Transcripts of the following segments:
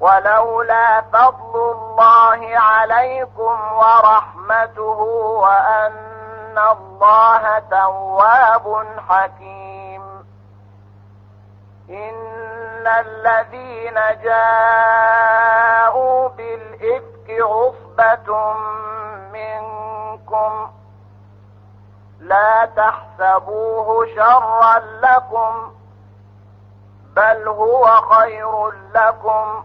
ولولا فضل الله عليكم ورحمته وأن الله تواب حكيم. إن الذين جاءوا بالإفك عصبة منكم لا تحسبوه شرا لكم بل هو خير لكم.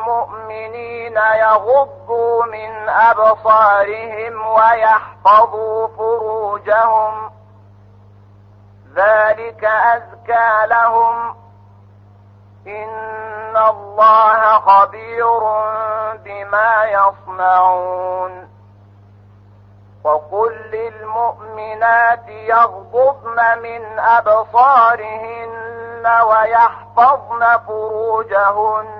للمؤمنين يغضوا من أبصارهم ويحفظوا فروجهم. ذلك أزكى لهم. إن الله خبير بما يصنعون. وقل للمؤمنات يغضضن من أبصارهن ويحفظن فروجهن.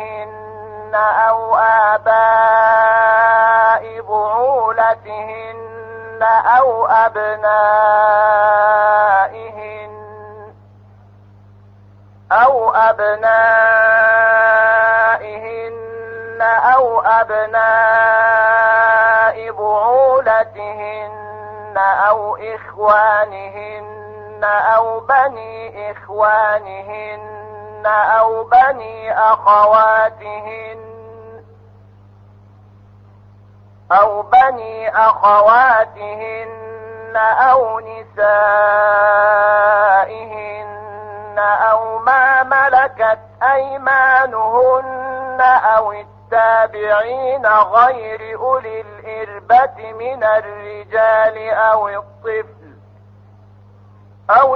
أو آباء بعولتهن أو أبنائهن أو أبنائهن أو أبناء بعولتهن أو إخوانهن أو بني إخوانهن أو بني أخواتهن أو بني أخواتهن أو نسائهن أو ما ملكت أيمانهن أو التابعين غير أولي الإربة من الرجال أو الطفل أو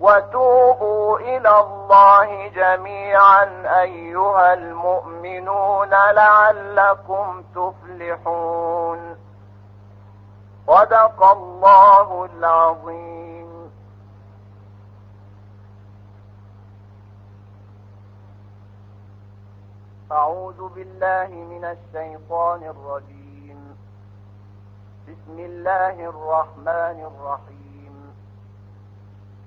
وتوبوا إلى الله جميعا أيها المؤمنون لعلكم تفلحون. صدق الله العظيم. أعوذ بالله من الشيطان الرجيم. بسم الله الرحمن الرحيم.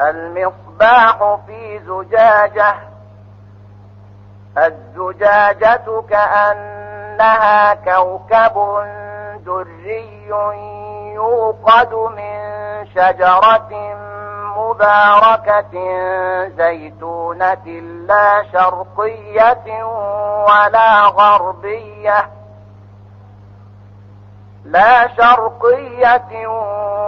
المصباح. في زجاجة. الزجاجة كأنها كوكب دري يوقد من شجرة مباركة زيتونة لا شرقية ولا غربية. لا شرقية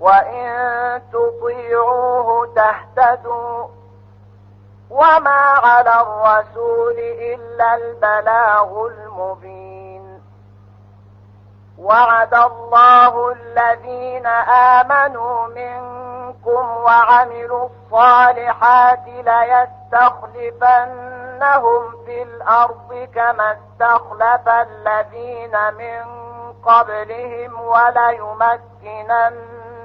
وإن تطيعوه تهتدوا وما على الرسول إلا البلاغ المبين وعد الله الذين آمنوا منكم وعملوا الصالحات ليستخلفنهم في الأرض كما استخلف الذين من قبلهم وليمكنن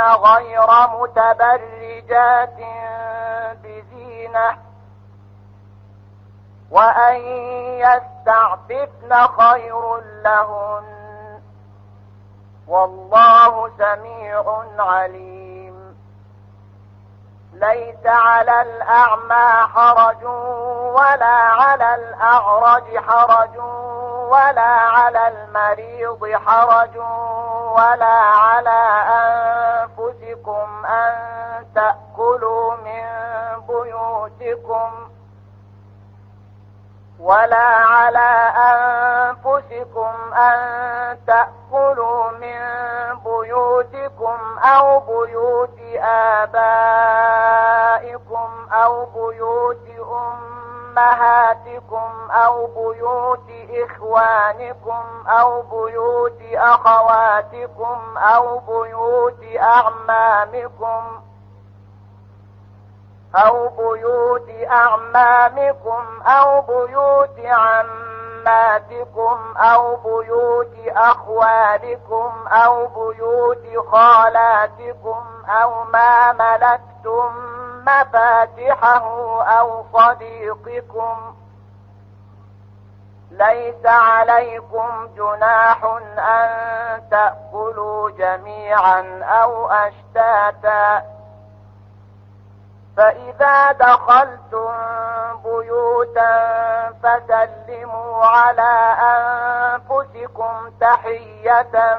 غير متبرجات بزينة. وأن يستعففن خير لهن. والله سميع عليم. ليس على الأعمى حرج ولا على الأعرج حرج ولا على المريض حرج ولا على أنفسكم أن تأكلوا من بيوتكم ولا على أنفسكم أن تأكلوا من بيوتكم أو بيوت آبائكم أو بيوت أمهاتكم أو بيوت إخوانكم أو بيوت أخواتكم أو بيوت أعمامكم أو بيوت أعمامكم أو بيوت عماتكم أو بيوت أخوالكم أو بيوت خالاتكم أو ما ملكتم مفاتحه أو صديقكم. ليس عليكم جناح أن تأكلوا جميعا أو أشتاتا. فإذا دخلتم بيوتا فسلموا على أنفسكم تحية